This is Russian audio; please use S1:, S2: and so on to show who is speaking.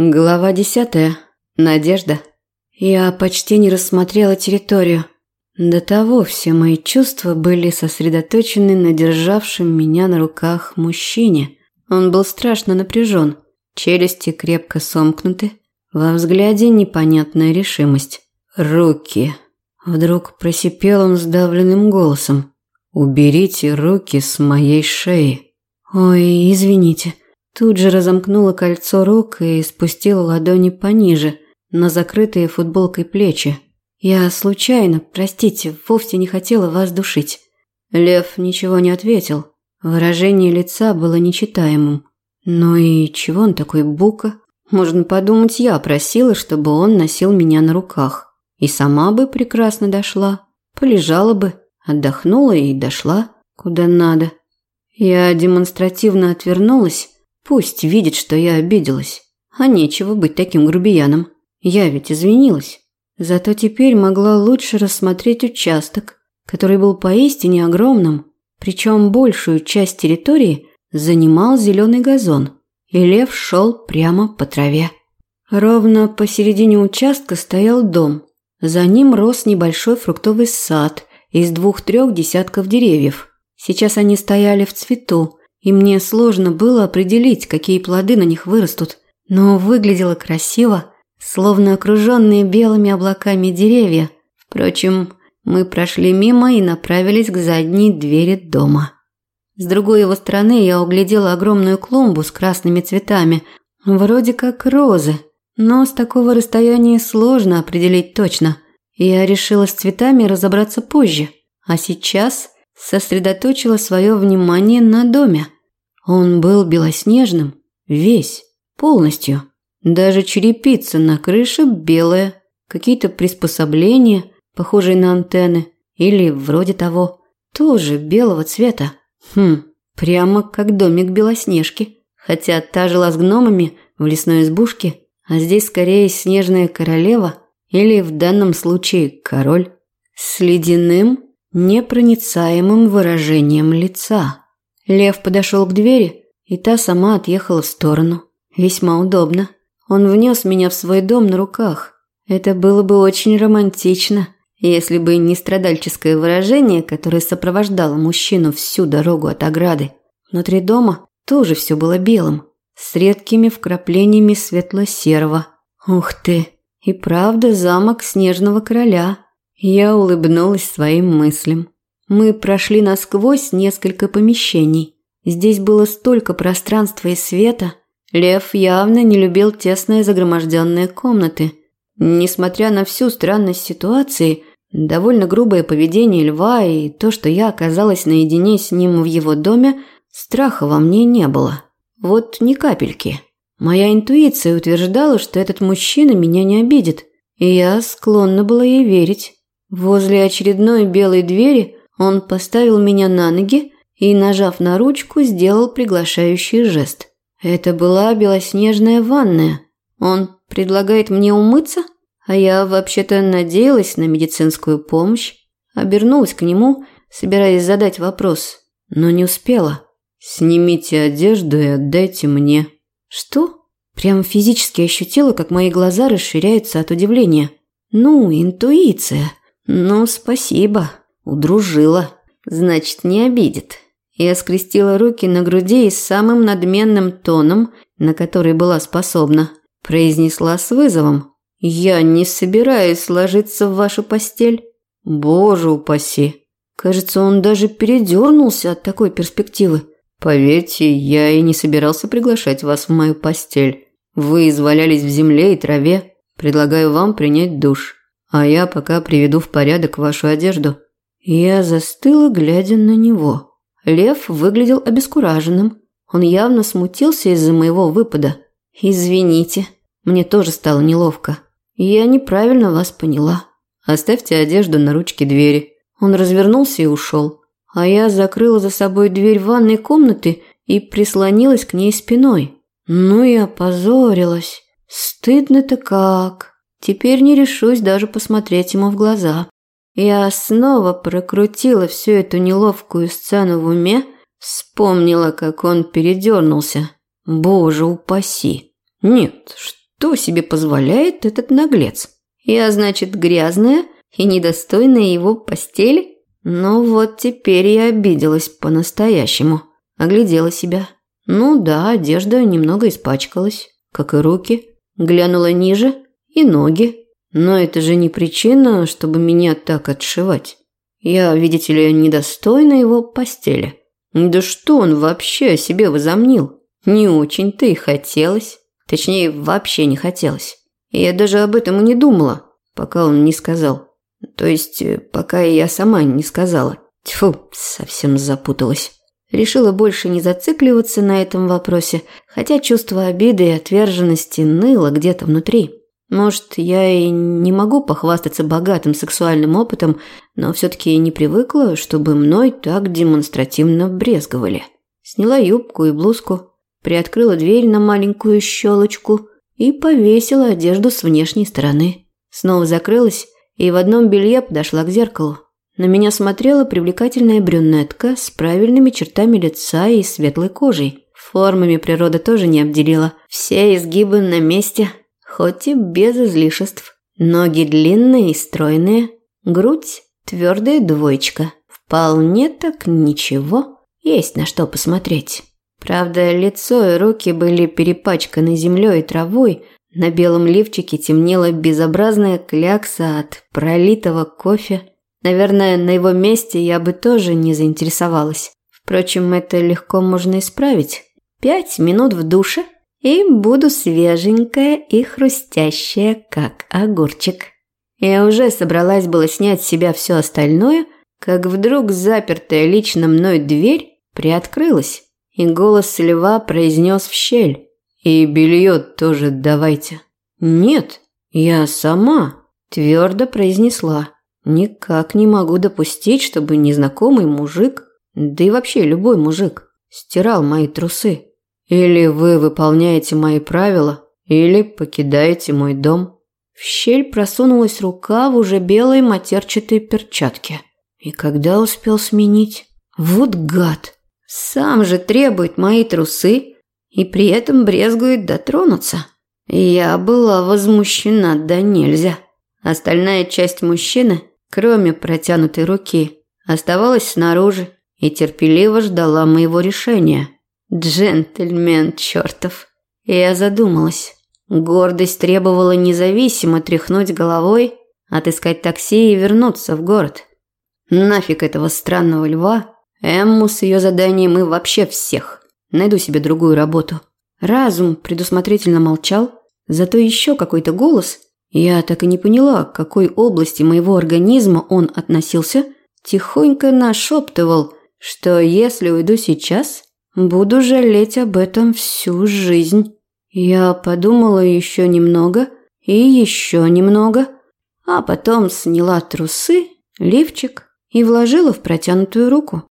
S1: Глава десятая. Надежда. Я почти не рассмотрела территорию. До того все мои чувства были сосредоточены на державшем меня на руках мужчине. Он был страшно напряжен, челюсти крепко сомкнуты, во взгляде непонятная решимость. «Руки!» Вдруг просипел он сдавленным голосом. «Уберите руки с моей шеи!» «Ой, извините!» Тут же разомкнула кольцо рук и спустила ладони пониже, на закрытые футболкой плечи. Я случайно, простите, вовсе не хотела вас душить. Лев ничего не ответил. Выражение лица было нечитаемым. Ну и чего он такой бука? Можно подумать, я просила, чтобы он носил меня на руках. И сама бы прекрасно дошла. Полежала бы, отдохнула и дошла, куда надо. Я демонстративно отвернулась, Пусть видит, что я обиделась. А нечего быть таким грубияном. Я ведь извинилась. Зато теперь могла лучше рассмотреть участок, который был поистине огромным. Причем большую часть территории занимал зеленый газон. И лев шел прямо по траве. Ровно посередине участка стоял дом. За ним рос небольшой фруктовый сад из двух-трех десятков деревьев. Сейчас они стояли в цвету, и мне сложно было определить, какие плоды на них вырастут, но выглядело красиво, словно окруженные белыми облаками деревья. Впрочем, мы прошли мимо и направились к задней двери дома. С другой его стороны я углядела огромную клумбу с красными цветами, вроде как розы, но с такого расстояния сложно определить точно. Я решила с цветами разобраться позже, а сейчас сосредоточила свое внимание на доме. Он был белоснежным, весь, полностью. Даже черепица на крыше белая, какие-то приспособления, похожие на антенны, или вроде того, тоже белого цвета. Хм, прямо как домик Белоснежки. Хотя та жила с гномами в лесной избушке, а здесь скорее снежная королева или в данном случае король с ледяным непроницаемым выражением лица. Лев подошел к двери, и та сама отъехала в сторону. Весьма удобно. Он внес меня в свой дом на руках. Это было бы очень романтично, если бы не страдальческое выражение, которое сопровождало мужчину всю дорогу от ограды. Внутри дома тоже все было белым, с редкими вкраплениями светло-серого. Ух ты! И правда замок снежного короля. Я улыбнулась своим мыслям. Мы прошли насквозь несколько помещений. Здесь было столько пространства и света. Лев явно не любил тесные загроможденные комнаты. Несмотря на всю странность ситуации, довольно грубое поведение льва и то, что я оказалась наедине с ним в его доме, страха во мне не было. Вот ни капельки. Моя интуиция утверждала, что этот мужчина меня не обидит, и я склонна была ей верить. Возле очередной белой двери он поставил меня на ноги и, нажав на ручку, сделал приглашающий жест. Это была белоснежная ванная. Он предлагает мне умыться, а я вообще-то надеялась на медицинскую помощь. Обернулась к нему, собираясь задать вопрос, но не успела. «Снимите одежду и отдайте мне». «Что?» Прямо физически ощутила, как мои глаза расширяются от удивления. «Ну, интуиция». «Ну, спасибо. Удружила. Значит, не обидит». Я скрестила руки на груди и самым надменным тоном, на который была способна, произнесла с вызовом. «Я не собираюсь ложиться в вашу постель». «Боже упаси!» Кажется, он даже передернулся от такой перспективы. «Поверьте, я и не собирался приглашать вас в мою постель. Вы извалялись в земле и траве. Предлагаю вам принять душ а я пока приведу в порядок вашу одежду». Я застыла, глядя на него. Лев выглядел обескураженным. Он явно смутился из-за моего выпада. «Извините, мне тоже стало неловко. Я неправильно вас поняла. Оставьте одежду на ручке двери». Он развернулся и ушел. А я закрыла за собой дверь ванной комнаты и прислонилась к ней спиной. Ну и опозорилась. Стыдно-то как. Теперь не решусь даже посмотреть ему в глаза. Я снова прокрутила всю эту неловкую сцену в уме, вспомнила, как он передернулся. Боже упаси! Нет, что себе позволяет этот наглец? Я, значит, грязная и недостойная его постели? Ну вот теперь я обиделась по-настоящему. Оглядела себя. Ну да, одежда немного испачкалась, как и руки. Глянула ниже и ноги. Но это же не причина, чтобы меня так отшивать. Я, видите ли, недостойна его постели. Да что он вообще о себе возомнил? Не очень-то и хотелось. Точнее, вообще не хотелось. Я даже об этом и не думала, пока он не сказал. То есть, э, пока я сама не сказала. Тьфу, совсем запуталась. Решила больше не зацикливаться на этом вопросе, хотя чувство обиды и отверженности ныло где-то внутри. Может, я и не могу похвастаться богатым сексуальным опытом, но все-таки не привыкла, чтобы мной так демонстративно брезговали. Сняла юбку и блузку, приоткрыла дверь на маленькую щелочку и повесила одежду с внешней стороны. Снова закрылась и в одном белье подошла к зеркалу. На меня смотрела привлекательная брюнетка с правильными чертами лица и светлой кожей. Формами природа тоже не обделила. Все изгибы на месте, хоть и без излишеств. Ноги длинные и стройные, грудь твердая двоечка. Вполне так ничего, есть на что посмотреть. Правда, лицо и руки были перепачканы землей и травой, на белом лифчике темнела безобразная клякса от пролитого кофе. Наверное, на его месте я бы тоже не заинтересовалась. Впрочем, это легко можно исправить. Пять минут в душе, и буду свеженькая и хрустящая, как огурчик. Я уже собралась было снять с себя все остальное, как вдруг запертая лично мной дверь приоткрылась, и голос льва произнес в щель. «И белье тоже давайте». «Нет, я сама», – твердо произнесла. Никак не могу допустить, чтобы незнакомый мужик, да и вообще любой мужик, стирал мои трусы. Или вы выполняете мои правила, или покидаете мой дом. В щель просунулась рука в уже белой матерчатой перчатке. И когда успел сменить? Вот гад! Сам же требует мои трусы и при этом брезгует дотронуться. Я была возмущена да нельзя. Остальная часть мужчины кроме протянутой руки, оставалась снаружи и терпеливо ждала моего решения. Джентльмен чертов. Я задумалась. Гордость требовала независимо тряхнуть головой, отыскать такси и вернуться в город. Нафиг этого странного льва, Эмму с ее заданием и вообще всех. Найду себе другую работу. Разум предусмотрительно молчал, зато еще какой-то голос – я так и не поняла, к какой области моего организма он относился, тихонько нашептывал, что если уйду сейчас, буду жалеть об этом всю жизнь. Я подумала еще немного и еще немного, а потом сняла трусы, лифчик и вложила в протянутую руку.